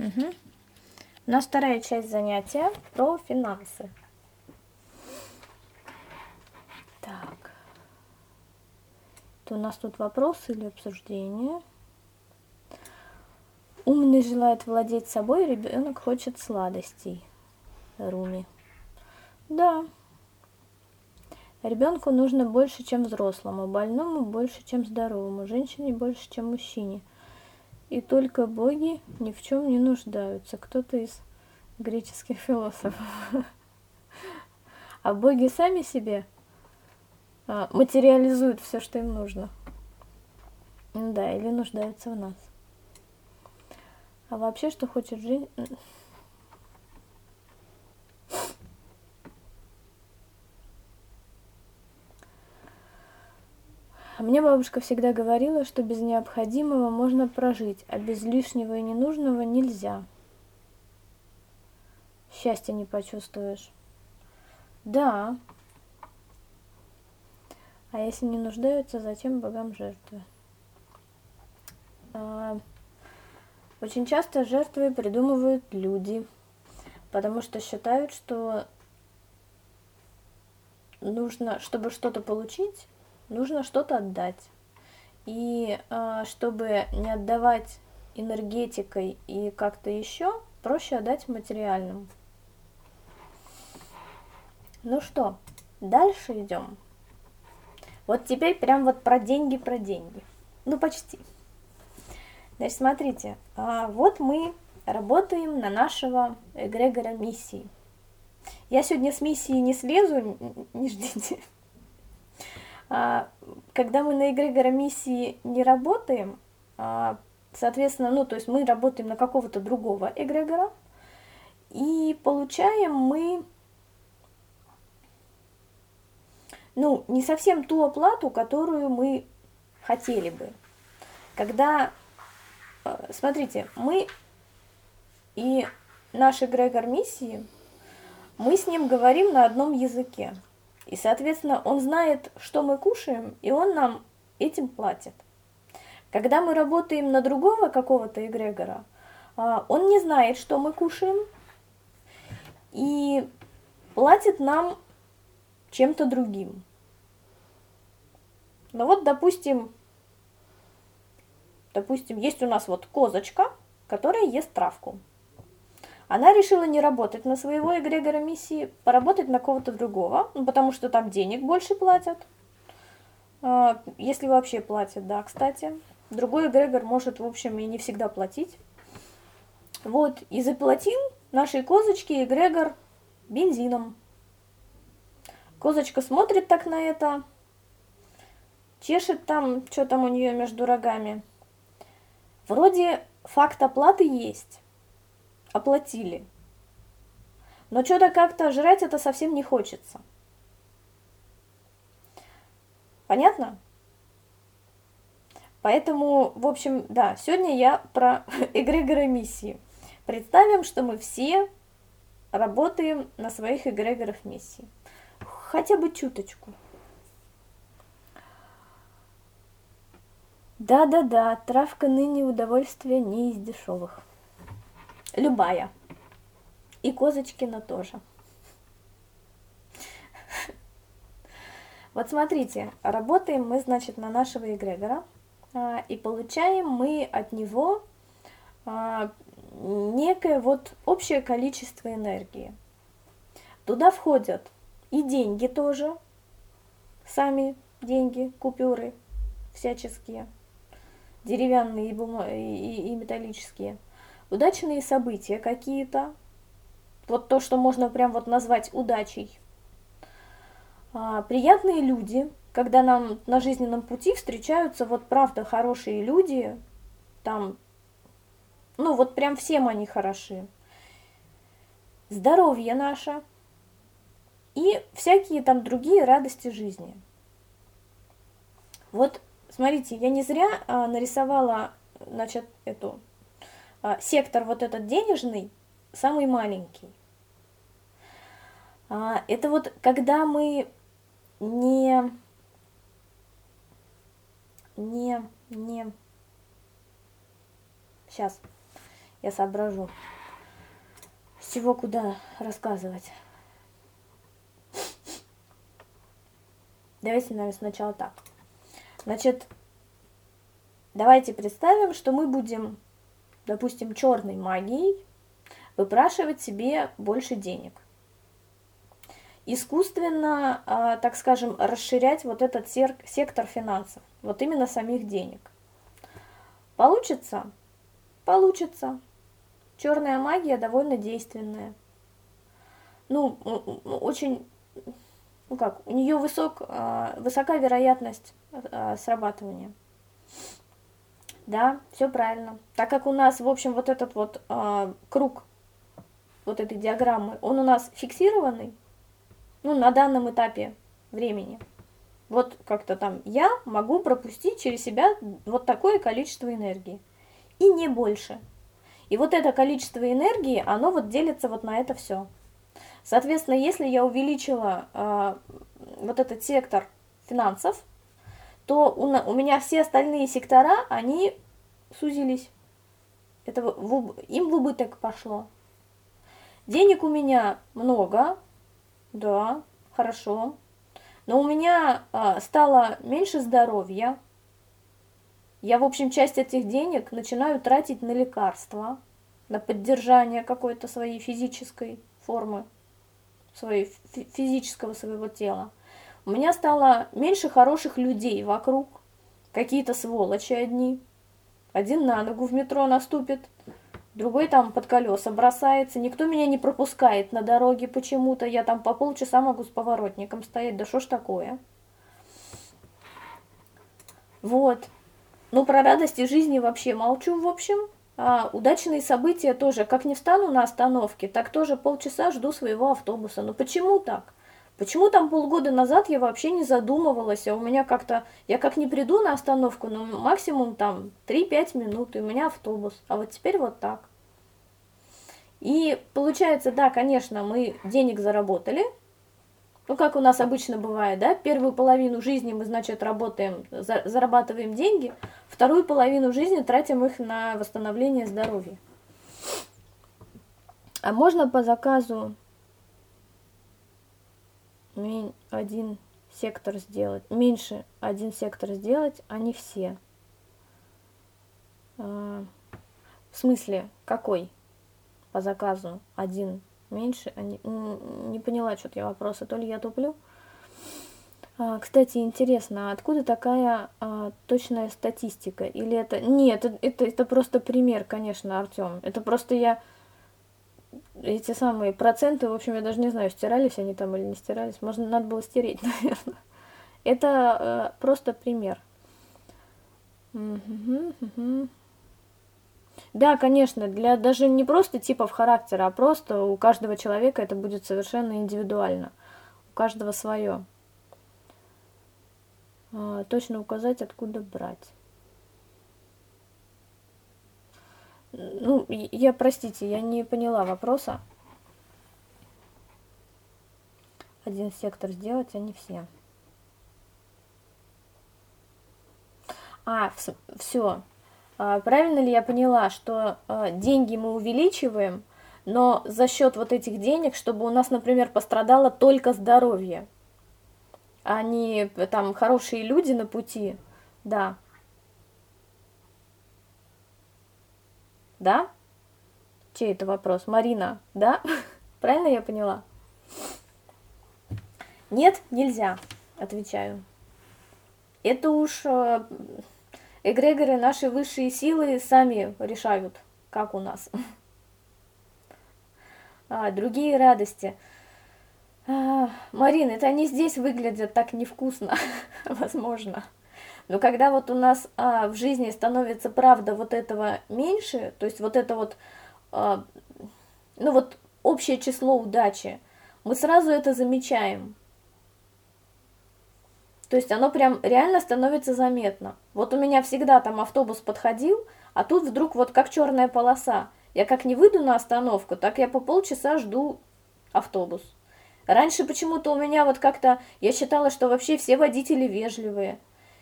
Угу. У нас вторая часть занятия про финансы. Так. Это у нас тут вопросы или обсуждения. Умный желает владеть собой, ребенок хочет сладостей. Руми. Да. Ребенку нужно больше, чем взрослому, больному больше, чем здоровому, женщине больше, чем мужчине. И только боги ни в чем не нуждаются. Кто-то из греческих философов. А боги сами себе а, материализуют все, что им нужно. Да, или нуждаются в нас. А вообще, что хочет жизнь... Мне бабушка всегда говорила, что без необходимого можно прожить, а без лишнего и ненужного нельзя. Счастья не почувствуешь. Да. А если не нуждаются, зачем богам жертвы? А, очень часто жертвы придумывают люди, потому что считают, что нужно, чтобы что-то получить, нужно что-то отдать. И э, чтобы не отдавать энергетикой и как-то еще, проще отдать материальным. Ну что, дальше идем. Вот теперь прям вот про деньги, про деньги. Ну, почти. Значит, смотрите, а вот мы работаем на нашего эгрегора миссии. Я сегодня с миссии не слезу, не ждите. А, когда мы на эгрегора миссии не работаем, а, соответственно, ну, то есть мы работаем на какого-то другого эгрегора, и получаем мы, ну, не совсем ту оплату, которую мы хотели бы. Когда, а, смотрите, мы и наш эгрегор миссии, мы с ним говорим на одном языке. И, соответственно, он знает, что мы кушаем, и он нам этим платит. Когда мы работаем на другого какого-то эгрегора, а, он не знает, что мы кушаем, и платит нам чем-то другим. Ну вот, допустим, допустим, есть у нас вот козочка, которая ест травку. Она решила не работать на своего эгрегора миссии, поработать на кого-то другого, ну, потому что там денег больше платят. А, если вообще платят, да, кстати. Другой эгрегор может, в общем, и не всегда платить. Вот, и заплатил нашей козочке эгрегор бензином. Козочка смотрит так на это, чешет там, что там у нее между рогами. Вроде факт оплаты есть оплатили. Но что-то как-то жрать это совсем не хочется. Понятно? Поэтому, в общем, да, сегодня я про эгрегоры миссии. Представим, что мы все работаем на своих эгрегорах миссии. Хотя бы чуточку. Да-да-да, травка ныне удовольствие не из дешевых. Любая. И Козочкина тоже. Вот смотрите, работаем мы, значит, на нашего эгрегора, а, и получаем мы от него а, некое вот общее количество энергии. Туда входят и деньги тоже, сами деньги, купюры всяческие, деревянные и, бума... и, и металлические – удачные события какие-то, вот то, что можно прям вот назвать удачей, а, приятные люди, когда нам на жизненном пути встречаются вот правда хорошие люди, там, ну вот прям всем они хороши, здоровье наше и всякие там другие радости жизни. Вот, смотрите, я не зря а, нарисовала, значит, эту сектор вот этот денежный самый маленький. А, это вот когда мы не, не, не, сейчас, я соображу, с чего куда рассказывать. Давайте, наверное, сначала так. Значит, давайте представим, что мы будем, допустим, черной магией выпрашивать себе больше денег. Искусственно, а, так скажем, расширять вот этот сектор финансов, вот именно самих денег. Получится? Получится. Черная магия довольно действенная. Ну, очень, ну как, у нее высок, а, высока вероятность а, срабатывания. Да, все правильно. Так как у нас, в общем, вот этот вот э, круг вот этой диаграммы, он у нас фиксированный, ну, на данном этапе времени. Вот как-то там я могу пропустить через себя вот такое количество энергии. И не больше. И вот это количество энергии, оно вот делится вот на это все. Соответственно, если я увеличила э, вот этот сектор финансов, то у, у меня все остальные сектора, они сузились. Это в, им в убыток пошло. Денег у меня много, да, хорошо. Но у меня а, стало меньше здоровья. Я, в общем, часть этих денег начинаю тратить на лекарства, на поддержание какой-то своей физической формы, своей физического своего тела. У меня стало меньше хороших людей вокруг, какие-то сволочи одни. Один на ногу в метро наступит, другой там под колеса бросается, никто меня не пропускает на дороге почему-то, я там по полчаса могу с поворотником стоять, да что ж такое? Вот. Ну, про радости жизни вообще молчу, в общем. А удачные события тоже, как не встану на остановке, так тоже полчаса жду своего автобуса. Ну почему так? Почему там полгода назад я вообще не задумывалась, а у меня как-то, я как не приду на остановку, но максимум там 3-5 минут, и у меня автобус, а вот теперь вот так. И получается, да, конечно, мы денег заработали, ну, как у нас обычно бывает, да, первую половину жизни мы, значит, работаем, за, зарабатываем деньги, вторую половину жизни тратим их на восстановление здоровья. А можно по заказу один сектор сделать, меньше один сектор сделать, а не все. А, в смысле, какой? По заказу один меньше, а не, не поняла что-то я вопроса, то ли я туплю. А, кстати, интересно, откуда такая а, точная статистика? Или это... Нет, это, это, это просто пример, конечно, Артем. Это просто я эти самые проценты, в общем, я даже не знаю, стирались они там или не стирались. Можно, надо было стереть, наверное. Это э, просто пример. Да, конечно, для даже не просто типов характера, а просто у каждого человека это будет совершенно индивидуально. У каждого свое. А, точно указать, откуда брать. Ну, я, простите, я не поняла вопроса. Один сектор сделать, а не все. А, все. А, правильно ли я поняла, что а, деньги мы увеличиваем, но за счет вот этих денег, чтобы у нас, например, пострадало только здоровье, а не там хорошие люди на пути, да. Да? Чей это вопрос? Марина, да? Правильно я поняла? Нет, нельзя, отвечаю. Это уж э, эгрегоры, наши высшие силы сами решают, как у нас. А, другие радости. А, Марин, это они здесь выглядят так невкусно, возможно. Но когда вот у нас а, в жизни становится правда вот этого меньше, то есть вот это вот, а, ну вот общее число удачи, мы сразу это замечаем. То есть оно прям реально становится заметно. Вот у меня всегда там автобус подходил, а тут вдруг вот как черная полоса. Я как не выйду на остановку, так я по полчаса жду автобус. Раньше почему-то у меня вот как-то, я считала, что вообще все водители вежливые.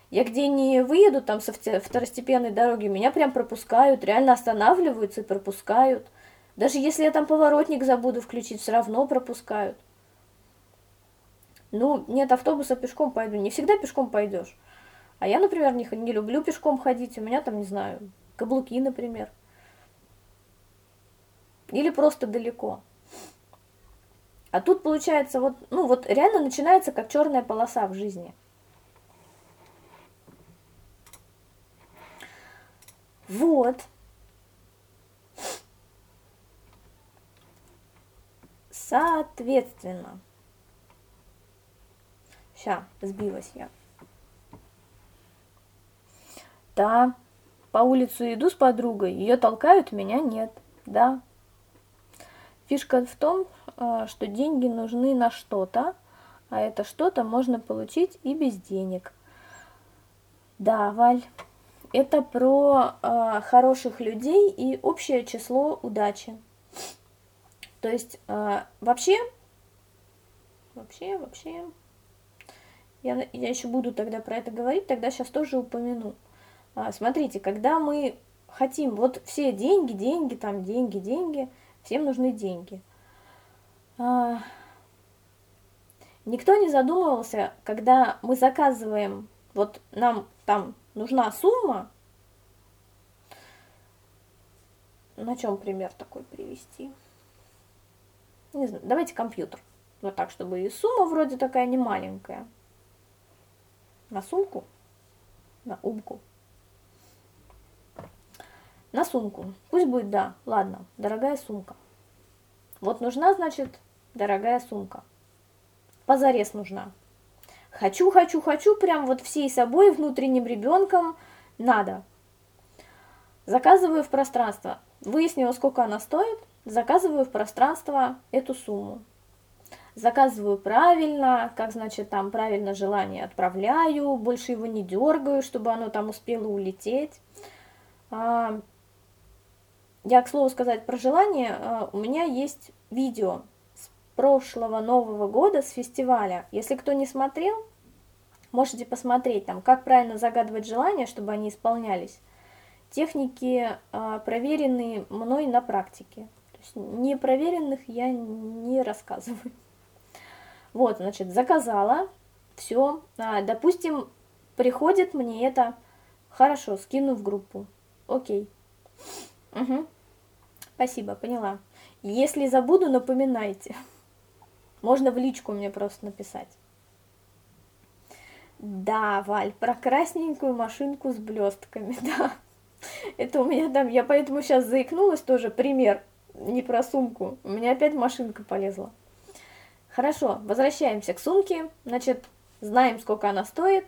Я где не выеду там со второстепенной дороги, меня прям пропускают, реально останавливаются и пропускают. Даже если я там поворотник забуду включить, все равно пропускают. Ну, нет автобуса, пешком пойду. Не всегда пешком пойдешь. А я, например, не, не люблю пешком ходить. У меня там, не знаю, каблуки, например. Или просто далеко. А тут получается вот, ну вот реально начинается как черная полоса в жизни. Вот. Соответственно. Ща, сбилась я. Да, по улицу иду с подругой, ее толкают, меня нет. Да. Фишка в том, а, что деньги нужны на что-то, а это что-то можно получить и без денег. Да, Валь, это про э, хороших людей и общее число удачи. То есть э, вообще, вообще, вообще, я, я еще буду тогда про это говорить, тогда сейчас тоже упомяну. А, смотрите, когда мы хотим, вот все деньги, деньги, там деньги, деньги, всем нужны деньги. А, никто не задумывался, когда мы заказываем, вот нам там нужна сумма, на чем пример такой привести? Не знаю, давайте компьютер. Вот так, чтобы и сумма вроде такая не маленькая. На сумку, на умку. На сумку. Пусть будет да, ладно, дорогая сумка. Вот нужна, значит, дорогая сумка. Позарез нужна. Хочу, хочу, хочу, прям вот всей собой, внутренним ребенком надо. Заказываю в пространство. Выяснила, сколько она стоит, заказываю в пространство эту сумму. Заказываю правильно, как значит там правильно желание отправляю, больше его не дергаю, чтобы оно там успело улететь. А, я, к слову сказать про желание, а, у меня есть видео прошлого Нового года с фестиваля. Если кто не смотрел, можете посмотреть там, как правильно загадывать желания, чтобы они исполнялись. Техники э, проверенные мной на практике. То есть непроверенных я не рассказываю. Вот, значит, заказала, все. А, допустим, приходит мне это, хорошо, скину в группу. Окей. Угу. Спасибо, поняла. Если забуду, напоминайте. Можно в личку мне просто написать. Да, Валь, про красненькую машинку с блестками, да. Это у меня там, я поэтому сейчас заикнулась тоже, пример, не про сумку. У меня опять машинка полезла. Хорошо, возвращаемся к сумке. Значит, знаем, сколько она стоит.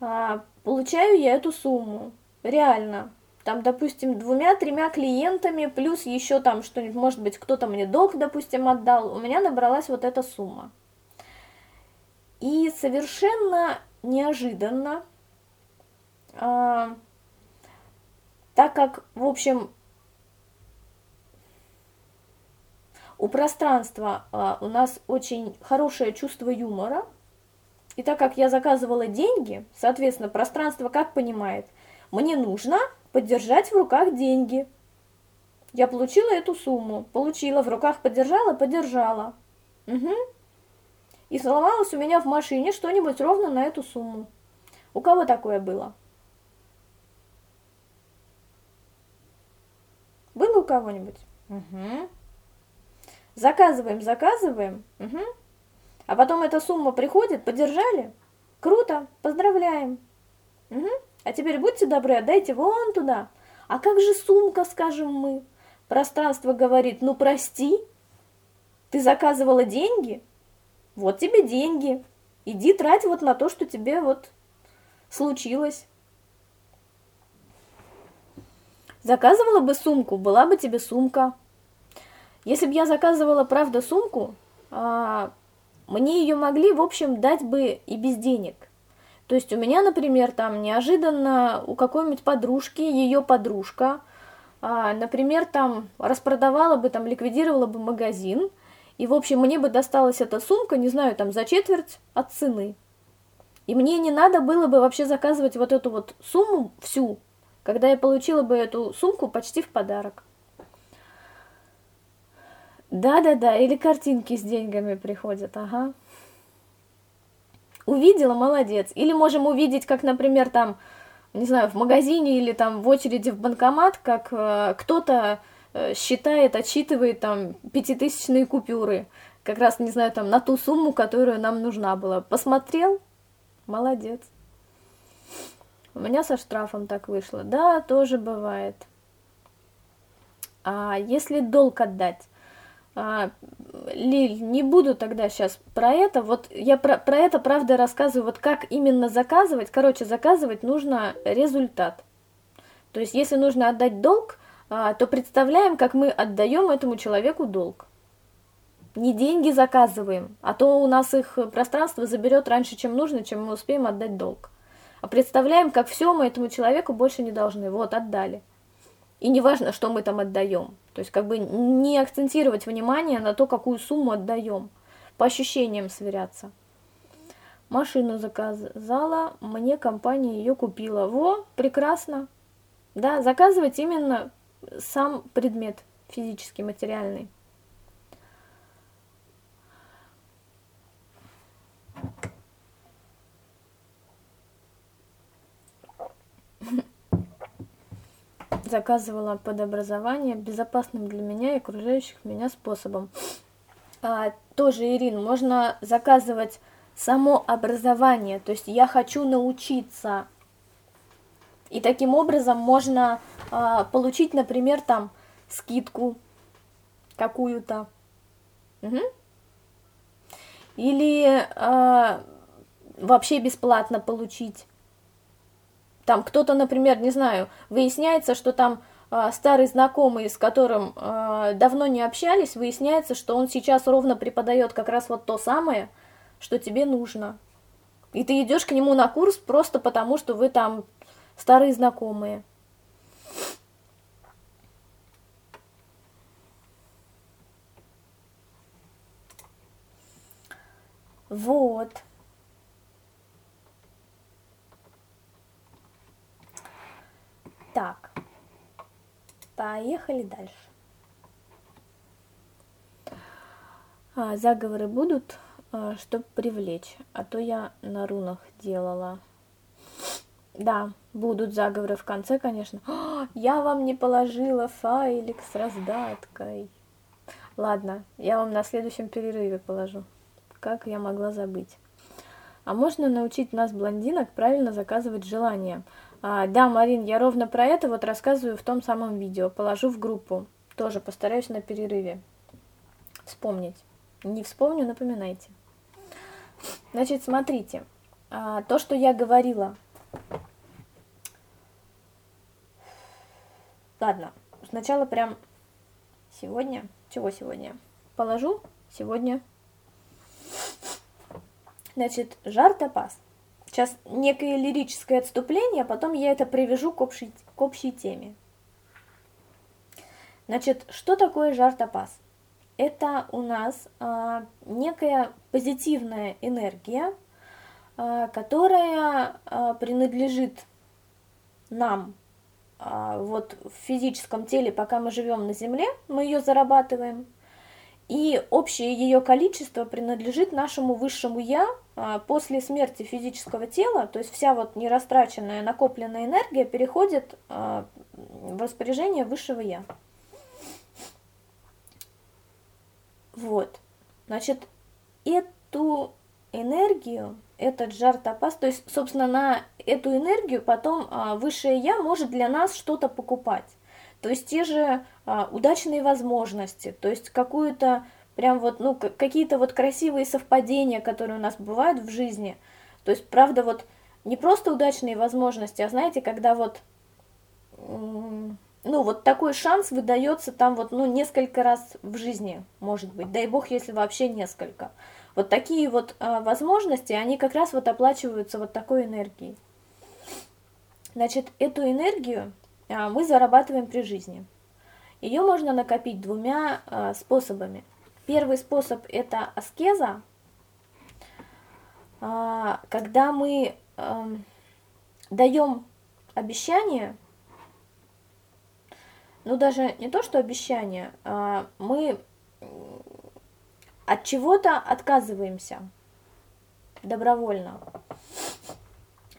А, получаю я эту сумму. Реально, там, допустим, двумя-тремя клиентами, плюс еще там что-нибудь, может быть, кто-то мне долг, допустим, отдал, у меня набралась вот эта сумма. И совершенно неожиданно, а, так как, в общем, у пространства а, у нас очень хорошее чувство юмора, и так как я заказывала деньги, соответственно, пространство как понимает, мне нужно подержать в руках деньги. Я получила эту сумму, получила, в руках подержала, подержала. Угу. И сломалось у меня в машине что-нибудь ровно на эту сумму. У кого такое было? Было у кого-нибудь? Угу. Заказываем, заказываем. Угу. А потом эта сумма приходит, подержали? Круто, поздравляем. Угу. А теперь будьте добры, отдайте вон туда. А как же сумка, скажем мы? Пространство говорит, ну прости, ты заказывала деньги? Вот тебе деньги. Иди трать вот на то, что тебе вот случилось. Заказывала бы сумку, была бы тебе сумка. Если бы я заказывала, правда, сумку, а, мне ее могли, в общем, дать бы и без денег. То есть у меня, например, там неожиданно у какой-нибудь подружки, ее подружка, а, например, там распродавала бы, там ликвидировала бы магазин, и, в общем, мне бы досталась эта сумка, не знаю, там за четверть от цены. И мне не надо было бы вообще заказывать вот эту вот сумму всю, когда я получила бы эту сумку почти в подарок. Да-да-да, или картинки с деньгами приходят, ага. Увидела, молодец. Или можем увидеть, как, например, там, не знаю, в магазине или там в очереди в банкомат, как э, кто-то э, считает, отчитывает там пятитысячные купюры. Как раз, не знаю, там на ту сумму, которую нам нужна была. Посмотрел? Молодец. У меня со штрафом так вышло. Да, тоже бывает. А если долг отдать? А, Лиль, не буду тогда сейчас про это. Вот я про, про это, правда, рассказываю, вот как именно заказывать. Короче, заказывать нужно результат. То есть, если нужно отдать долг, а, то представляем, как мы отдаем этому человеку долг. Не деньги заказываем, а то у нас их пространство заберет раньше, чем нужно, чем мы успеем отдать долг. А представляем, как все мы этому человеку больше не должны. Вот, отдали. И не важно, что мы там отдаем. То есть как бы не акцентировать внимание на то, какую сумму отдаем. По ощущениям сверяться. Машину заказала, мне компания ее купила. Во, прекрасно. Да, заказывать именно сам предмет физический, материальный. Заказывала под образование безопасным для меня и окружающих меня способом. А, тоже, Ирин, можно заказывать само образование, то есть я хочу научиться. И таким образом можно а, получить, например, там скидку какую-то. Или а, вообще бесплатно получить. Там кто-то, например, не знаю, выясняется, что там э, старый знакомый, с которым э, давно не общались, выясняется, что он сейчас ровно преподает как раз вот то самое, что тебе нужно. И ты идешь к нему на курс просто потому, что вы там старые знакомые. Вот. Так, поехали дальше. А, заговоры будут, а, чтобы привлечь, а то я на рунах делала. Да, будут заговоры в конце, конечно. О, я вам не положила файлик с раздаткой. Ладно, я вам на следующем перерыве положу. Как я могла забыть? А можно научить нас, блондинок, правильно заказывать желания? А, да, Марин, я ровно про это вот рассказываю в том самом видео. Положу в группу. Тоже постараюсь на перерыве вспомнить. Не вспомню, напоминайте. Значит, смотрите. А, то, что я говорила. Ладно, сначала прям сегодня. Чего сегодня? Положу сегодня. Значит, жар топаз. Сейчас некое лирическое отступление, а потом я это привяжу к общей, к общей теме. Значит, что такое жар-топаз? Это у нас а, некая позитивная энергия, а, которая а, принадлежит нам а, вот в физическом теле, пока мы живем на Земле, мы ее зарабатываем – и общее ее количество принадлежит нашему высшему «я» а, после смерти физического тела, то есть вся вот нерастраченная накопленная энергия переходит а, в распоряжение высшего «я». Вот, значит, эту энергию, этот жар топаз, то есть, собственно, на эту энергию потом а, высшее «я» может для нас что-то покупать. То есть те же а, удачные возможности, то есть какую-то прям вот, ну, какие-то вот красивые совпадения, которые у нас бывают в жизни. То есть, правда, вот не просто удачные возможности, а знаете, когда вот, ну, вот такой шанс выдается там вот, ну, несколько раз в жизни, может быть, дай бог, если вообще несколько. Вот такие вот а, возможности, они как раз вот оплачиваются вот такой энергией. Значит, эту энергию мы зарабатываем при жизни. Ее можно накопить двумя а, способами. Первый способ – это аскеза, а, когда мы эм, даем обещание, ну даже не то, что обещание, а мы от чего-то отказываемся добровольно.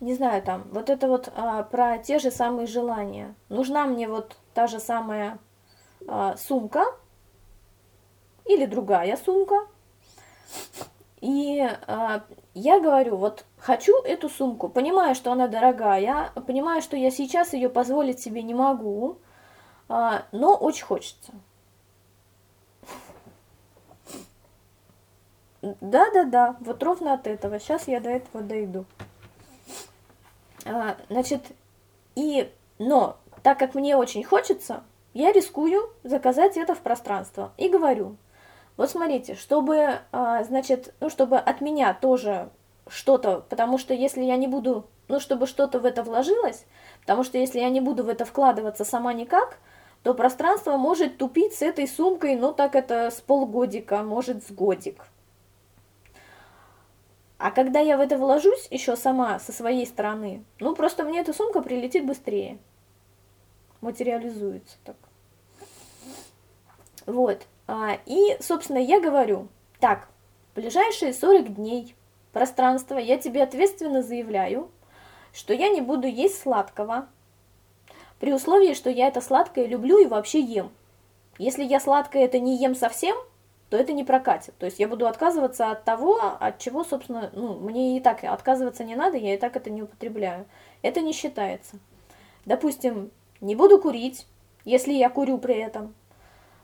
Не знаю, там, вот это вот а, про те же самые желания. Нужна мне вот та же самая а, сумка или другая сумка. И а, я говорю, вот хочу эту сумку, понимаю, что она дорогая, понимаю, что я сейчас ее позволить себе не могу, а, но очень хочется. Да-да-да, вот ровно от этого. Сейчас я до этого дойду. А, значит, и, но, так как мне очень хочется, я рискую заказать это в пространство. И говорю, вот смотрите, чтобы, а, значит, ну, чтобы от меня тоже что-то, потому что если я не буду, ну, чтобы что-то в это вложилось, потому что если я не буду в это вкладываться сама никак, то пространство может тупить с этой сумкой, ну, так это с полгодика, может, с годик. А когда я в это вложусь еще сама, со своей стороны, ну, просто мне эта сумка прилетит быстрее. Материализуется так. Вот. А, и, собственно, я говорю, так, ближайшие 40 дней пространства я тебе ответственно заявляю, что я не буду есть сладкого, при условии, что я это сладкое люблю и вообще ем. Если я сладкое это не ем совсем, то это не прокатит. То есть я буду отказываться от того, от чего, собственно, ну, мне и так отказываться не надо, я и так это не употребляю. Это не считается. Допустим, не буду курить, если я курю при этом.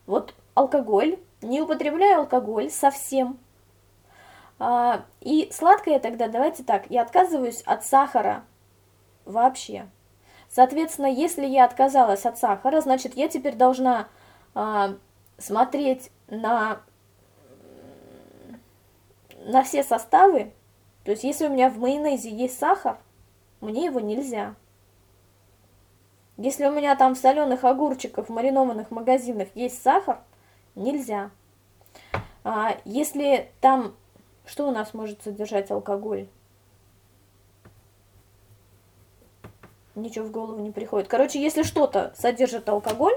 Вот алкоголь, не употребляю алкоголь совсем. А, и сладкое тогда, давайте так, я отказываюсь от сахара вообще. Соответственно, если я отказалась от сахара, значит, я теперь должна а, смотреть на на все составы, то есть если у меня в майонезе есть сахар, мне его нельзя. Если у меня там в соленых огурчиках, в маринованных магазинах есть сахар, нельзя. А если там, что у нас может содержать алкоголь? Ничего в голову не приходит. Короче, если что-то содержит алкоголь,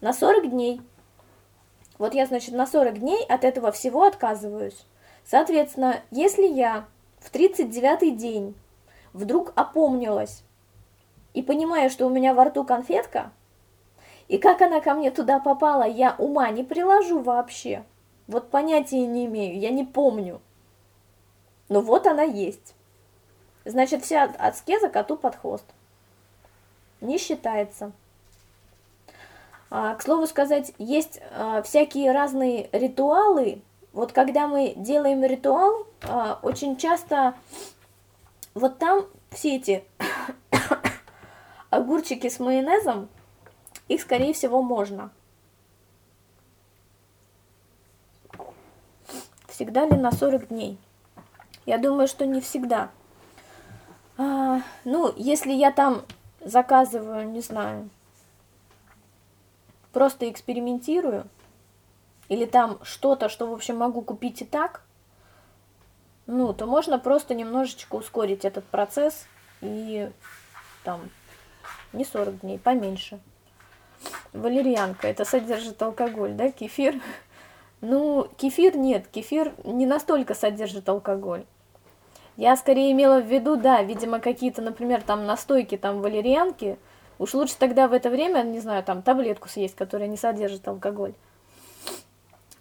на 40 дней. Вот я, значит, на 40 дней от этого всего отказываюсь. Соответственно, если я в 39-й день вдруг опомнилась и понимаю, что у меня во рту конфетка, и как она ко мне туда попала, я ума не приложу вообще. Вот понятия не имею, я не помню. Но вот она есть. Значит, вся аскеза коту под хвост. Не считается. А, к слову сказать, есть а, всякие разные ритуалы, вот когда мы делаем ритуал, а, очень часто вот там все эти огурчики с майонезом, их, скорее всего, можно. Всегда ли на 40 дней? Я думаю, что не всегда. А, ну, если я там заказываю, не знаю, просто экспериментирую, или там что-то, что, в общем, могу купить и так, ну, то можно просто немножечко ускорить этот процесс и там не 40 дней, поменьше. Валерьянка, это содержит алкоголь, да, кефир? Ну, кефир нет, кефир не настолько содержит алкоголь. Я скорее имела в виду, да, видимо, какие-то, например, там настойки, там валерьянки, уж лучше тогда в это время, не знаю, там таблетку съесть, которая не содержит алкоголь.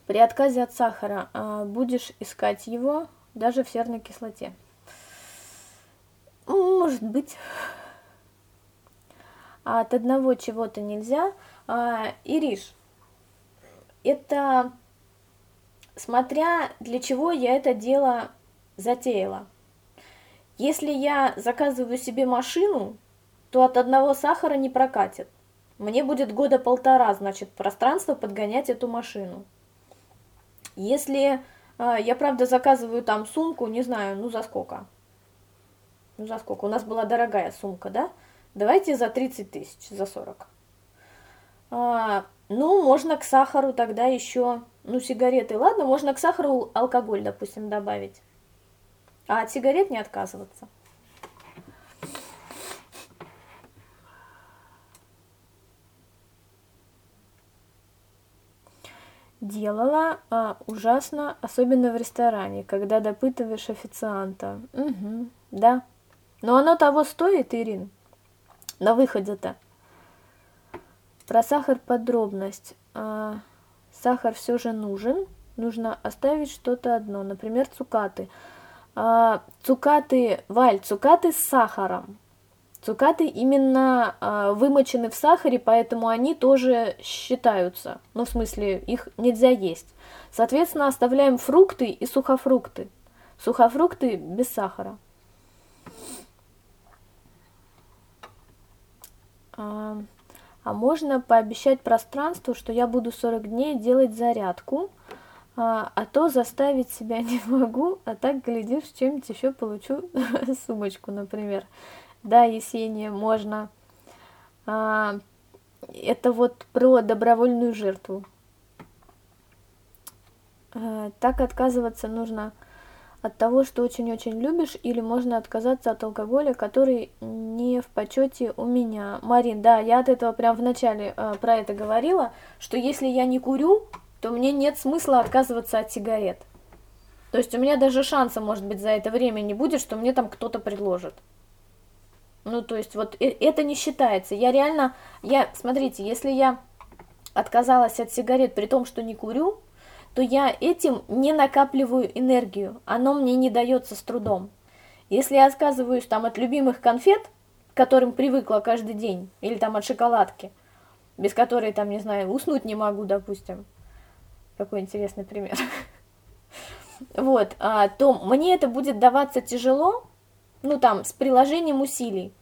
При отказе от сахара а, будешь искать его даже в серной кислоте. Может быть. А от одного чего-то нельзя. А, Ириш, это смотря для чего я это дело затеяла. Если я заказываю себе машину, то от одного сахара не прокатит. Мне будет года полтора, значит, пространство подгонять эту машину. Если э, я, правда, заказываю там сумку, не знаю, ну за сколько? Ну за сколько? У нас была дорогая сумка, да? Давайте за 30 тысяч, за 40. А, ну, можно к сахару тогда еще, ну, сигареты, ладно, можно к сахару алкоголь, допустим, добавить. А от сигарет не отказываться. Делала а, ужасно, особенно в ресторане, когда допытываешь официанта. Угу, да. Но оно того стоит, Ирин. На выходе-то. Про сахар подробность. А, сахар все же нужен. Нужно оставить что-то одно, например, цукаты. А, цукаты, Валь, цукаты с сахаром. Цукаты именно э, вымочены в сахаре, поэтому они тоже считаются. Ну, в смысле, их нельзя есть. Соответственно, оставляем фрукты и сухофрукты. Сухофрукты без сахара. А, а можно пообещать пространству, что я буду 40 дней делать зарядку, а, а то заставить себя не могу, а так, глядишь, чем-нибудь еще получу сумочку, например да, Есения, можно. А, это вот про добровольную жертву. А, так отказываться нужно от того, что очень-очень любишь, или можно отказаться от алкоголя, который не в почете у меня. Марин, да, я от этого прям в начале э, про это говорила, что если я не курю, то мне нет смысла отказываться от сигарет. То есть у меня даже шанса, может быть, за это время не будет, что мне там кто-то предложит. Ну, то есть вот это не считается. Я реально, я, смотрите, если я отказалась от сигарет при том, что не курю, то я этим не накапливаю энергию, оно мне не дается с трудом. Если я отказываюсь там от любимых конфет, к которым привыкла каждый день, или там от шоколадки, без которой там, не знаю, уснуть не могу, допустим, какой интересный пример, вот, а, то мне это будет даваться тяжело, ну там, с приложением усилий.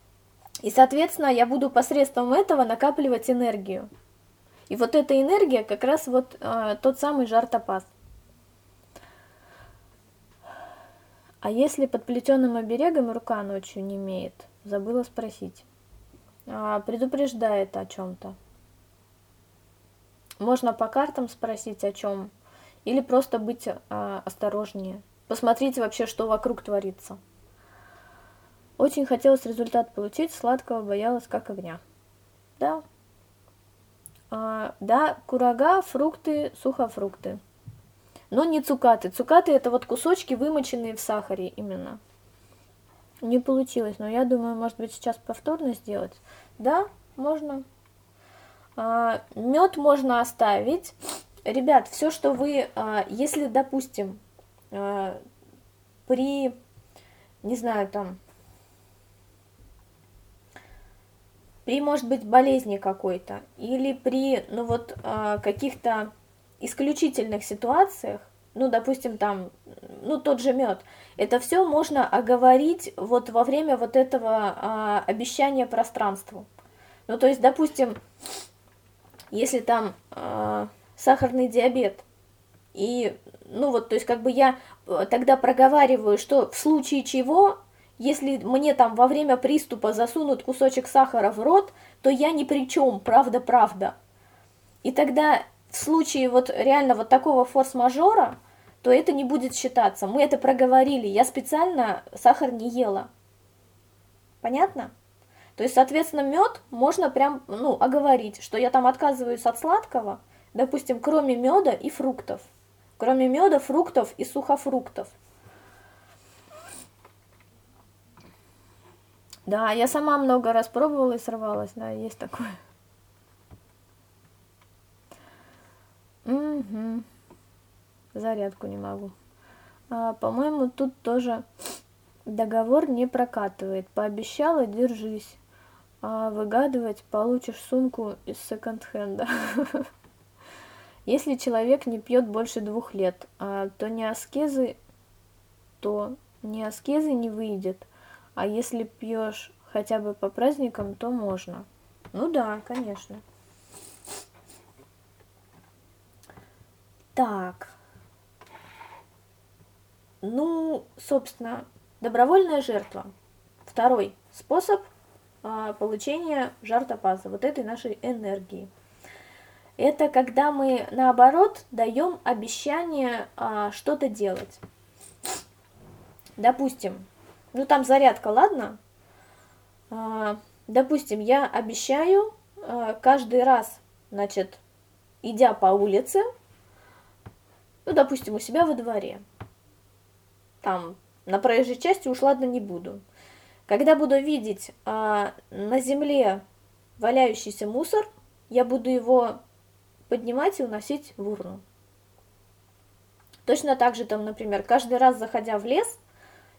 И, соответственно, я буду посредством этого накапливать энергию. И вот эта энергия как раз вот э, тот самый жар-топаз. А если под плетеным оберегом рука ночью не имеет? Забыла спросить. А, предупреждает о чем-то. Можно по картам спросить о чем. Или просто быть а, осторожнее. Посмотрите вообще, что вокруг творится. Очень хотелось результат получить, сладкого боялась как огня. Да. А, да, курага, фрукты, сухофрукты. Но не цукаты. Цукаты это вот кусочки, вымоченные в сахаре именно. Не получилось, но я думаю, может быть, сейчас повторно сделать. Да, можно. А, мед можно оставить. Ребят, все, что вы, а, если, допустим, а, при, не знаю, там, при, может быть, болезни какой-то или при, ну вот, э, каких-то исключительных ситуациях, ну, допустим, там, ну, тот же мед, это все можно оговорить вот во время вот этого э, обещания пространству. Ну, то есть, допустим, если там э, сахарный диабет, и, ну, вот, то есть, как бы я тогда проговариваю, что в случае чего если мне там во время приступа засунут кусочек сахара в рот, то я ни при чем, правда-правда. И тогда в случае вот реально вот такого форс-мажора, то это не будет считаться. Мы это проговорили, я специально сахар не ела. Понятно? То есть, соответственно, мед можно прям, ну, оговорить, что я там отказываюсь от сладкого, допустим, кроме меда и фруктов. Кроме меда, фруктов и сухофруктов. Да, я сама много раз пробовала и сорвалась, да, есть такое. Угу. Зарядку не могу. А, по-моему, тут тоже договор не прокатывает. Пообещала, держись. А выгадывать получишь сумку из секонд-хенда. Если человек не пьет больше двух лет, а, то не аскезы, то не аскезы не выйдет. А если пьешь хотя бы по праздникам, то можно. Ну да, конечно. Так. Ну, собственно, добровольная жертва. Второй способ а, получения жартопаза, вот этой нашей энергии. Это когда мы, наоборот, даем обещание а, что-то делать. допустим, ну там зарядка, ладно? А, допустим, я обещаю а, каждый раз, значит, идя по улице, ну, допустим, у себя во дворе, там, на проезжей части уж ладно не буду. Когда буду видеть а, на земле валяющийся мусор, я буду его поднимать и уносить в урну. Точно так же там, например, каждый раз заходя в лес,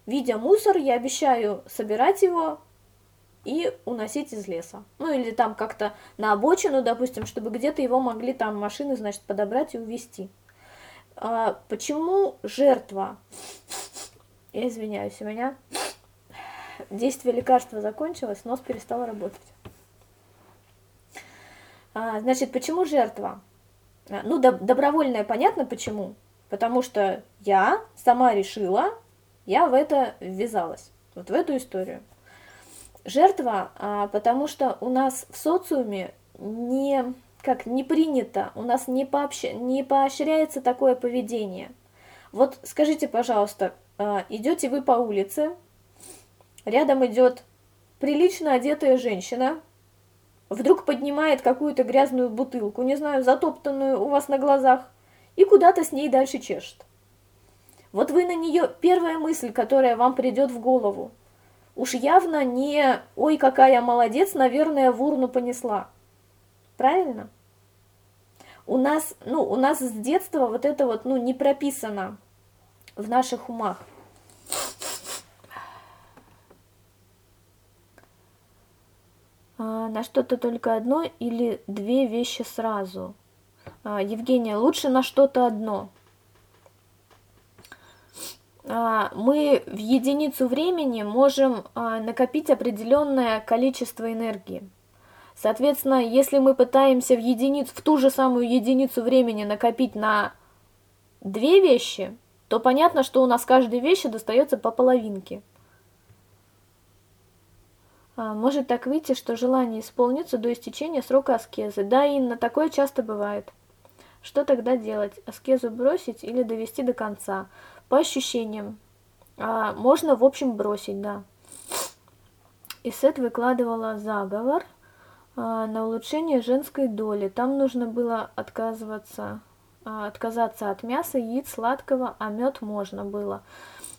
видя мусор, я обещаю собирать его и уносить из леса. Ну или там как-то на обочину, допустим, чтобы где-то его могли там машины, значит, подобрать и увезти. А, почему жертва? Я извиняюсь, у меня действие лекарства закончилось, нос перестал работать. А, значит, почему жертва? А, ну, доб добровольная, понятно почему. Потому что я сама решила, я в это ввязалась, вот в эту историю. Жертва, а, потому что у нас в социуме не, как, не принято, у нас не, пообщ... не поощряется такое поведение. Вот скажите, пожалуйста, а, идете вы по улице, рядом идет прилично одетая женщина, вдруг поднимает какую-то грязную бутылку, не знаю, затоптанную у вас на глазах, и куда-то с ней дальше чешет. Вот вы на нее, первая мысль, которая вам придет в голову, уж явно не «Ой, какая молодец, наверное, в урну понесла». Правильно? У нас, ну, у нас с детства вот это вот, ну, не прописано в наших умах. А, на что-то только одно или две вещи сразу. А, Евгения, лучше на что-то одно. А, мы в единицу времени можем накопить определенное количество энергии. Соответственно, если мы пытаемся в единицу, в ту же самую единицу времени накопить на две вещи, то понятно, что у нас каждой вещи достается по половинке. А, может так выйти, что желание исполнится до истечения срока аскезы. Да, Инна, такое часто бывает. Что тогда делать? Аскезу бросить или довести до конца? По ощущениям. А, можно, в общем, бросить, да. Исет выкладывала заговор а, на улучшение женской доли. Там нужно было отказываться, а, отказаться от мяса, яиц, сладкого, а мед можно было.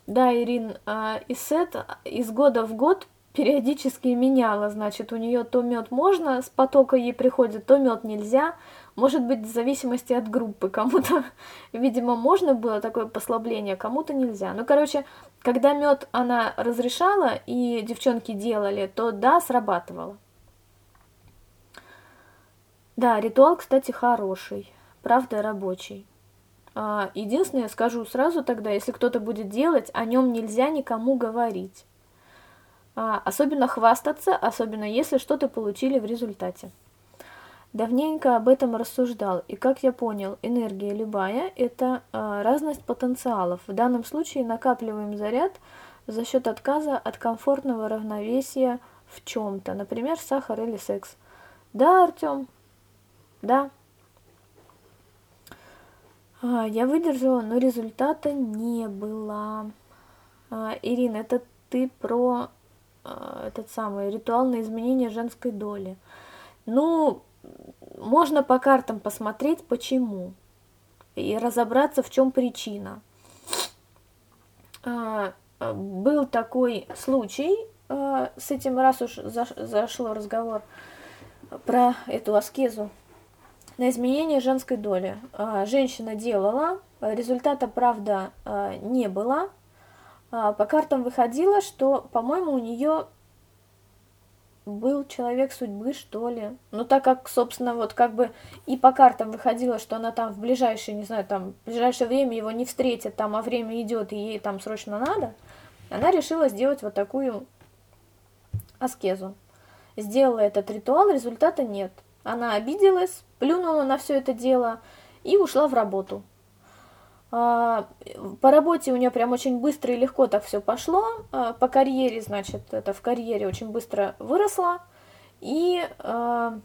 Да, Ирин, а, Исет из года в год периодически меняла, значит, у нее то мед можно, с потока ей приходит, то мед нельзя, может быть, в зависимости от группы, кому-то, видимо, можно было такое послабление, кому-то нельзя. Ну, короче, когда мед она разрешала и девчонки делали, то да, срабатывало. Да, ритуал, кстати, хороший, правда, рабочий. А, единственное, скажу сразу тогда, если кто-то будет делать, о нем нельзя никому говорить. А, особенно хвастаться, особенно если что-то получили в результате. Давненько об этом рассуждал, и как я понял, энергия любая – это а, разность потенциалов. В данном случае накапливаем заряд за счет отказа от комфортного равновесия в чем-то, например, сахар или секс. Да, Артем? Да. А, я выдержала, но результата не было. А, Ирина, это ты про а, этот самый ритуал на изменение женской доли. Ну, можно по картам посмотреть, почему, и разобраться, в чем причина. А, был такой случай, а, с этим раз уж зашло разговор про эту аскезу на изменение женской доли. Женщина делала, результата, правда, не было, а, по картам выходило, что, по-моему, у нее был человек судьбы, что ли. Ну, так как, собственно, вот как бы и по картам выходило, что она там в ближайшее, не знаю, там, в ближайшее время его не встретит, там, а время идет, и ей там срочно надо, она решила сделать вот такую аскезу. Сделала этот ритуал, результата нет. Она обиделась, плюнула на все это дело и ушла в работу. А, по работе у нее прям очень быстро и легко так все пошло. А, по карьере, значит, это в карьере очень быстро выросла. И а,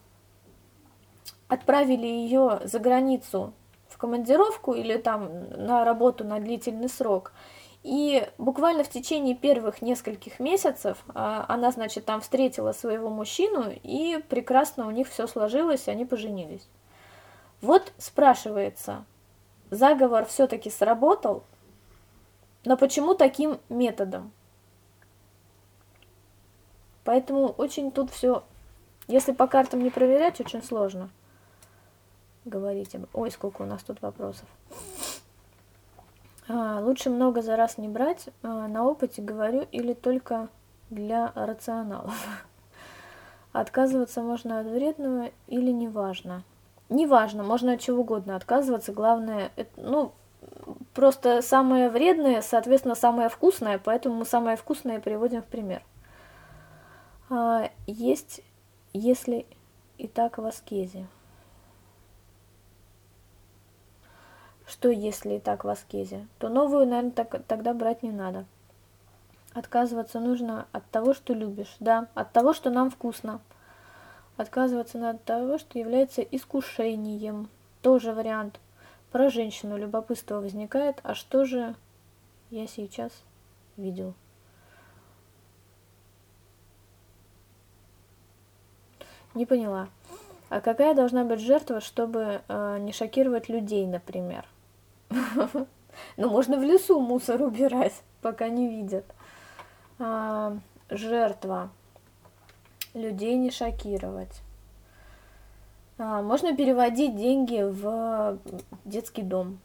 отправили ее за границу в командировку или там на работу на длительный срок. И буквально в течение первых нескольких месяцев она, значит, там встретила своего мужчину, и прекрасно у них все сложилось, они поженились. Вот спрашивается, заговор все-таки сработал, но почему таким методом? Поэтому очень тут все, если по картам не проверять, очень сложно говорить об... Ой, сколько у нас тут вопросов. А, лучше много за раз не брать, а, на опыте говорю, или только для рационалов. Отказываться можно от вредного или неважно. Неважно, можно от чего угодно отказываться, главное, ну, просто самое вредное, соответственно, самое вкусное, поэтому мы самое вкусное приводим в пример. А, есть, если и так в аскезе. Что если и так в аскезе? То новую, наверное, так, тогда брать не надо. Отказываться нужно от того, что любишь, да, от того, что нам вкусно. Отказываться от того, что является искушением. Тоже вариант. Про женщину любопытство возникает, а что же я сейчас видел? Не поняла. А какая должна быть жертва, чтобы э, не шокировать людей, например? Ну, можно в лесу мусор убирать, пока не видят. А, жертва. Людей не шокировать. А, можно переводить деньги в детский дом.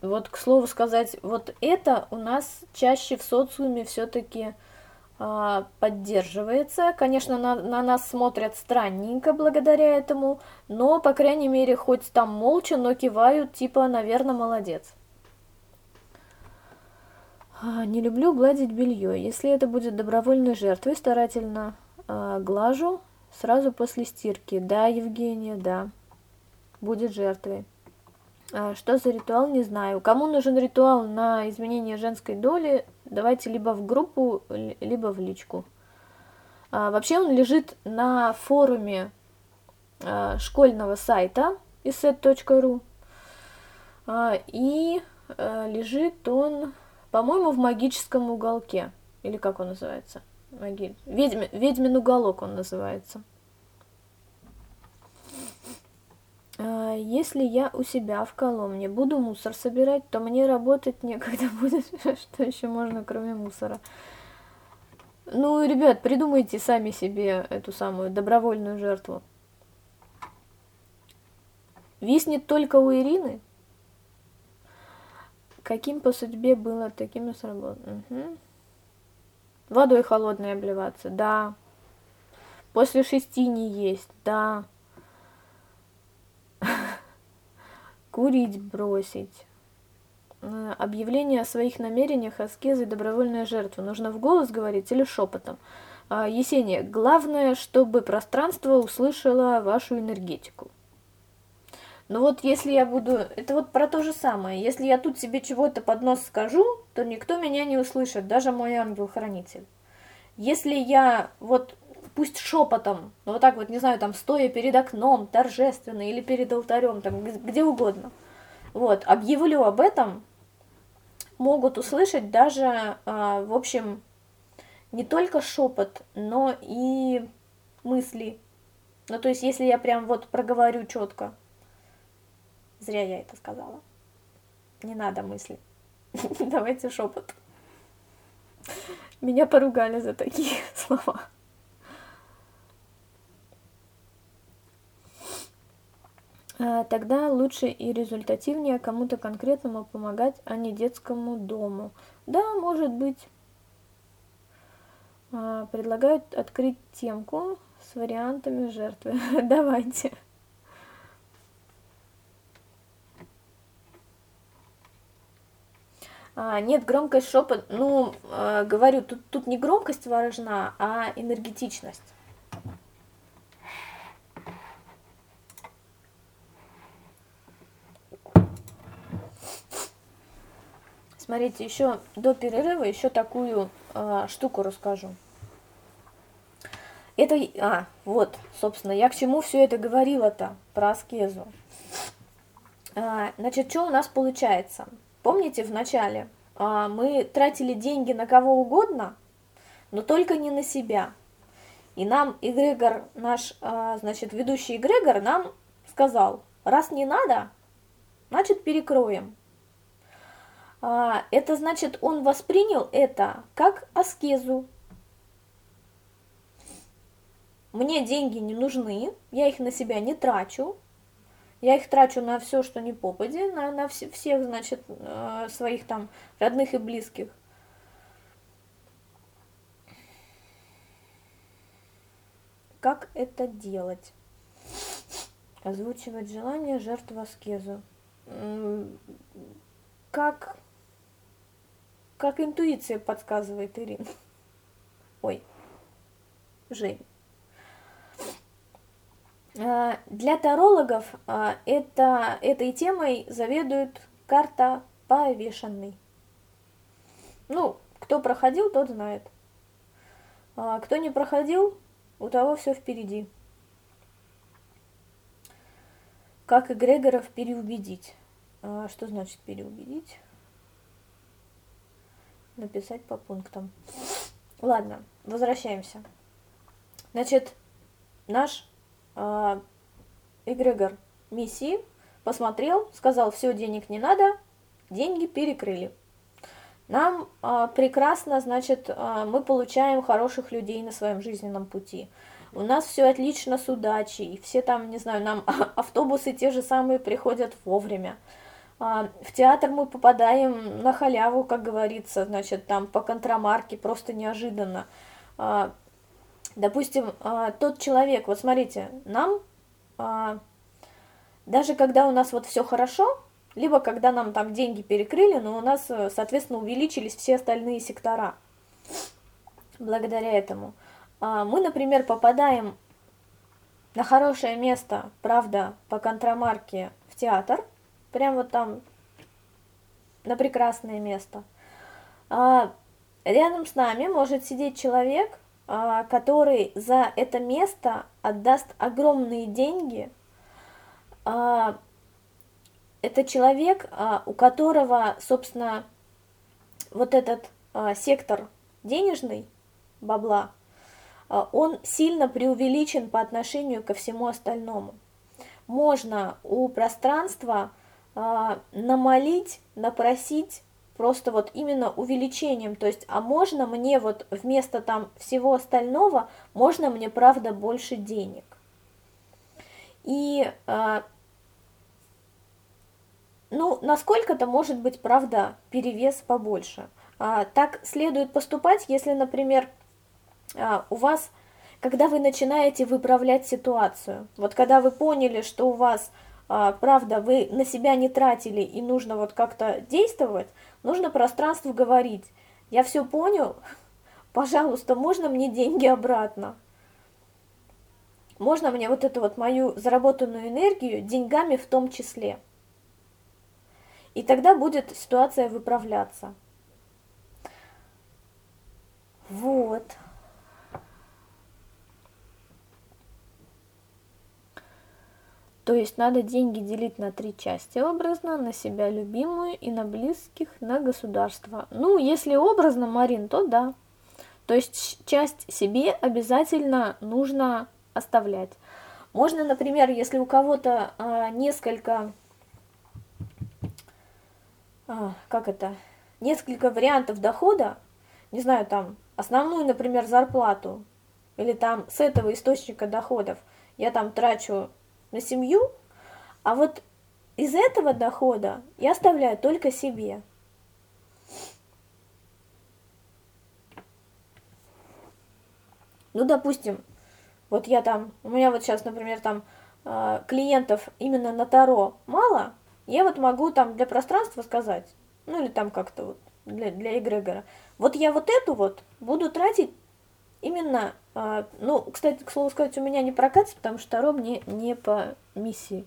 Вот, к слову сказать, вот это у нас чаще в социуме все-таки а, поддерживается. Конечно, на, на нас смотрят странненько благодаря этому, но, по крайней мере, хоть там молча, но кивают, типа, наверное, молодец. А, не люблю гладить белье. Если это будет добровольной жертвой, старательно э, глажу сразу после стирки. Да, Евгения, да, будет жертвой. А, что за ритуал, не знаю. Кому нужен ритуал на изменение женской доли, давайте либо в группу, либо в личку. Вообще он лежит на форуме школьного сайта iset.ru и а, лежит он, по-моему, в магическом уголке, или как он называется? Маги... Ведьми... Ведьмин уголок он называется. А, если я у себя в Коломне буду мусор собирать, то мне работать некогда будет. Что еще можно, кроме мусора? Ну, ребят, придумайте сами себе эту самую добровольную жертву. Виснет только у Ирины? Каким по судьбе было, таким и сработано. Угу. Водой холодной обливаться, да. После шести не есть, да. курить бросить. Э, объявление о своих намерениях, аскезы и добровольная жертва. Нужно в голос говорить или шепотом? А, Есения, главное, чтобы пространство услышало вашу энергетику. Ну вот если я буду... Это вот про то же самое. Если я тут себе чего-то под нос скажу, то никто меня не услышит, даже мой ангел-хранитель. Если я вот пусть шепотом, ну вот так вот, не знаю, там стоя перед окном, торжественно, или перед алтарем, там где угодно. Вот, объявлю об этом, могут услышать даже, а, в общем, не только шепот, но и мысли. Ну, то есть, если я прям вот проговорю четко, зря я это сказала. Не надо мысли. Давайте шепот. Меня поругали за такие слова. А, тогда лучше и результативнее кому-то конкретному помогать, а не детскому дому. Да, может быть. А, предлагают открыть темку с вариантами жертвы. Давайте. А, нет, громкость шепот, ну, э, говорю, тут, тут не громкость важна, а энергетичность. Смотрите, еще до перерыва еще такую а, штуку расскажу. Это, а, вот, собственно, я к чему все это говорила-то про аскезу. А, значит, что у нас получается? Помните в начале а, мы тратили деньги на кого угодно, но только не на себя. И нам эгрегор, наш, а, значит, ведущий эгрегор нам сказал, раз не надо, значит перекроем. А, это значит, он воспринял это как аскезу. Мне деньги не нужны, я их на себя не трачу, я их трачу на все, что не попади, на, на вс всех, значит, э, своих там родных и близких. Как это делать? Озвучивать желание жертву аскезу. Как, как интуиция подсказывает Ирина. Ой, Жень. А, для тарологов а, это, этой темой заведует карта повешенный. Ну, кто проходил, тот знает. А кто не проходил, у того все впереди. Как эгрегоров переубедить? А что значит переубедить? Написать по пунктам. Ладно, возвращаемся. Значит, наш э, эгрегор миссии посмотрел, сказал, все, денег не надо, деньги перекрыли. Нам э, прекрасно, значит, э, мы получаем хороших людей на своем жизненном пути. У нас все отлично с удачей, все там, не знаю, нам автобусы те же самые приходят вовремя. А, в театр мы попадаем на халяву, как говорится, значит, там по контрамарке, просто неожиданно. А, допустим, а, тот человек, вот смотрите, нам, даже когда у нас вот все хорошо, либо когда нам там деньги перекрыли, но у нас, соответственно, увеличились все остальные сектора благодаря этому. Мы, например, попадаем на хорошее место, правда, по контрамарке в театр – прям вот там на прекрасное место. А, рядом с нами может сидеть человек, а, который за это место отдаст огромные деньги. А, это человек, а, у которого, собственно, вот этот а, сектор денежный, бабла, а, он сильно преувеличен по отношению ко всему остальному. Можно у пространства а, намолить, напросить просто вот именно увеличением, то есть, а можно мне вот вместо там всего остального, можно мне, правда, больше денег. И, а, ну, насколько-то может быть, правда, перевес побольше. А, так следует поступать, если, например, а, у вас, когда вы начинаете выправлять ситуацию, вот когда вы поняли, что у вас а, правда, вы на себя не тратили и нужно вот как-то действовать, нужно пространству говорить. Я все понял, пожалуйста, можно мне деньги обратно? Можно мне вот эту вот мою заработанную энергию деньгами в том числе? И тогда будет ситуация выправляться. Вот. То есть надо деньги делить на три части образно, на себя любимую и на близких, на государство. Ну, если образно, Марин, то да. То есть часть себе обязательно нужно оставлять. Можно, например, если у кого-то а, несколько, а, как это, несколько вариантов дохода, не знаю, там, основную, например, зарплату, или там с этого источника доходов я там трачу на семью, а вот из этого дохода я оставляю только себе. Ну, допустим, вот я там, у меня вот сейчас, например, там э, клиентов именно на Таро мало, я вот могу там для пространства сказать, ну или там как-то вот для, для эгрегора, вот я вот эту вот буду тратить Именно, а, ну, кстати, к слову сказать, у меня не прокатится, потому что Таро мне не по миссии.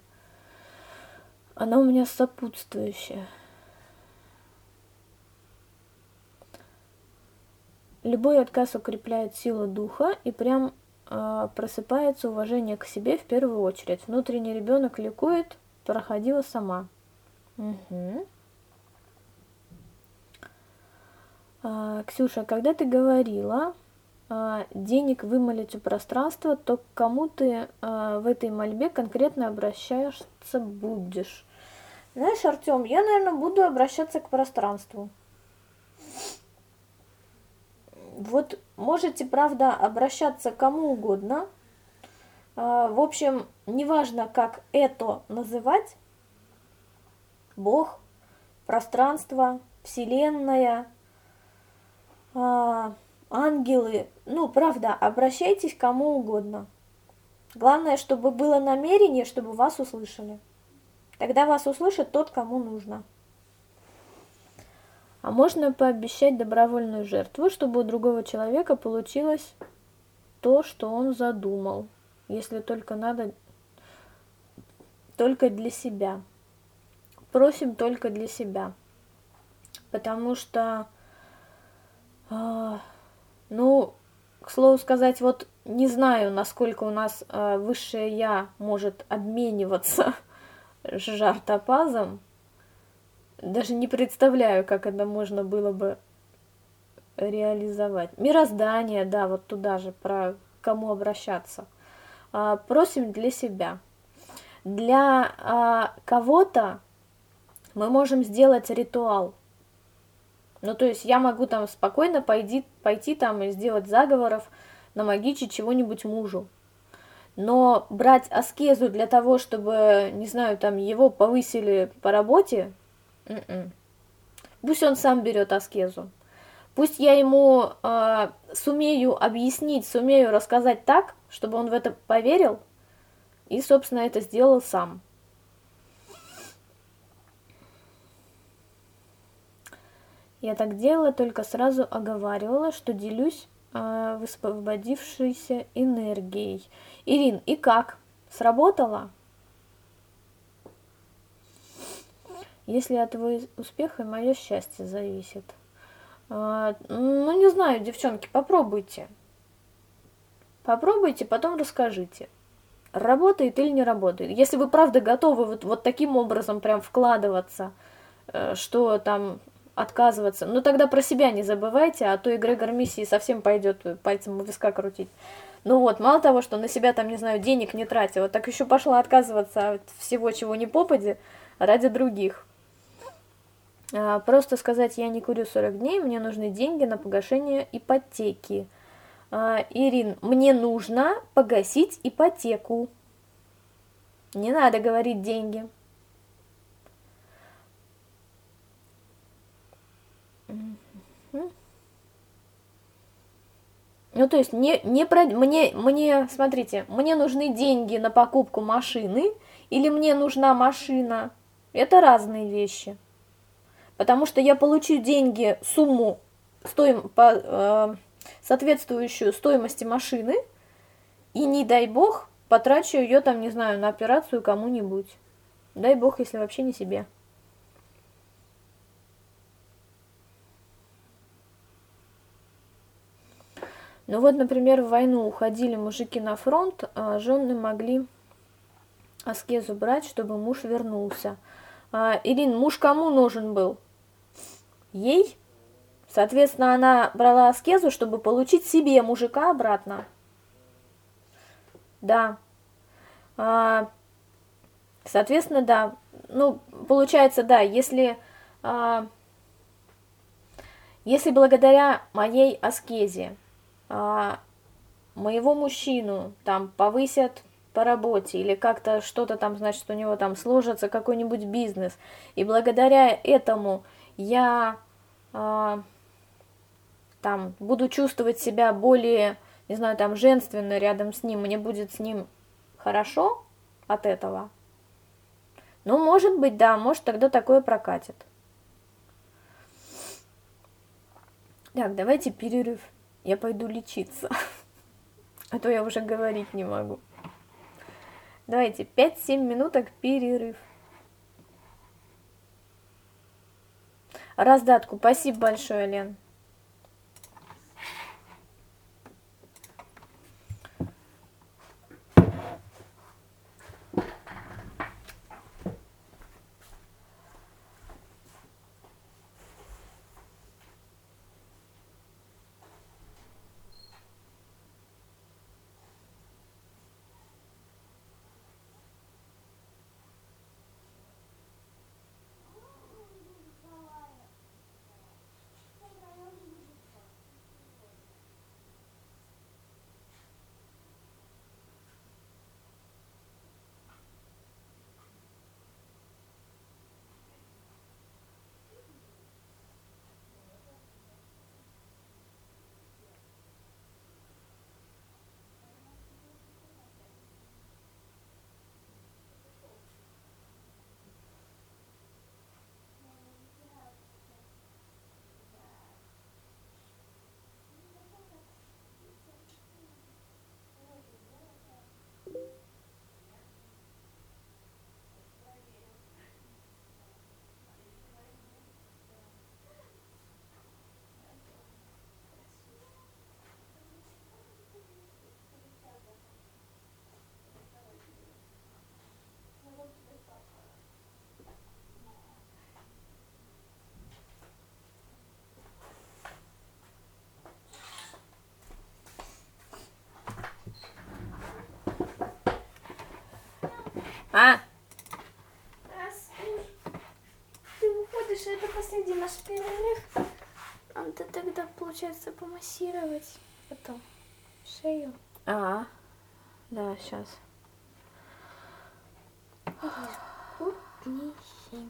Она у меня сопутствующая. Любой отказ укрепляет силу духа и прям э, просыпается уважение к себе в первую очередь. Внутренний ребенок ликует, проходила сама. Угу. А, Ксюша, когда ты говорила а, денег вымолить у пространства, то к кому ты а, в этой мольбе конкретно обращаешься будешь? Знаешь, Артем, я, наверное, буду обращаться к пространству. Вот можете, правда, обращаться кому угодно. А, в общем, неважно, как это называть. Бог, пространство, Вселенная, а, ангелы. Ну, правда, обращайтесь к кому угодно. Главное, чтобы было намерение, чтобы вас услышали. Тогда вас услышит тот, кому нужно. А можно пообещать добровольную жертву, чтобы у другого человека получилось то, что он задумал, если только надо только для себя. Просим только для себя. Потому что, э, ну, к слову сказать, вот не знаю, насколько у нас э, высшее я может обмениваться жартопазом. Даже не представляю, как это можно было бы реализовать. Мироздание, да, вот туда же, про кому обращаться. А, просим для себя. Для а, кого-то мы можем сделать ритуал. Ну, то есть я могу там спокойно пойти, пойти там и сделать заговоров, намагичить чего-нибудь мужу. Но брать аскезу для того, чтобы, не знаю, там его повысили по работе, м-м. пусть он сам берет аскезу. Пусть я ему э, сумею объяснить, сумею рассказать так, чтобы он в это поверил и, собственно, это сделал сам. Я так делала, только сразу оговаривала, что делюсь э, высвободившейся энергией. Ирин, и как? Сработало? Если от твоего успеха мое счастье зависит. А, ну, не знаю, девчонки, попробуйте. Попробуйте, потом расскажите. Работает или не работает. Если вы правда готовы вот, вот таким образом прям вкладываться, э, что там отказываться, ну тогда про себя не забывайте, а то эгрегор миссии совсем пойдет пальцем у виска крутить. Ну вот, мало того, что на себя там, не знаю, денег не тратила, так еще пошла отказываться от всего, чего не попади, ради других. А, просто сказать, я не курю 40 дней, мне нужны деньги на погашение ипотеки. А, Ирин, мне нужно погасить ипотеку. Не надо говорить деньги. Ну, то есть, не, не про... мне, мне, смотрите, мне нужны деньги на покупку машины или мне нужна машина. Это разные вещи. Потому что я получу деньги, сумму, стоим, по, э, соответствующую стоимости машины, и не дай бог, потрачу ее там, не знаю, на операцию кому-нибудь. Дай бог, если вообще не себе. Ну вот, например, в войну уходили мужики на фронт, а жены могли аскезу брать, чтобы муж вернулся. А, Ирин, муж кому нужен был? Ей? Соответственно, она брала аскезу, чтобы получить себе мужика обратно. Да. А, соответственно, да. Ну, получается, да, если... А, если благодаря моей аскезе а, моего мужчину там повысят по работе или как-то что-то там, значит, у него там сложится какой-нибудь бизнес, и благодаря этому я а, там буду чувствовать себя более, не знаю, там женственно рядом с ним, мне будет с ним хорошо от этого. Ну, может быть, да, может тогда такое прокатит. Так, давайте перерыв. Я пойду лечиться. А то я уже говорить не могу. Давайте 5-7 минуток перерыв. Раздатку. Спасибо большое, Лен. А? Ты уходишь, это последний наш перерыв. Надо тогда, получается, помассировать потом шею. А, да, сейчас. Утнись.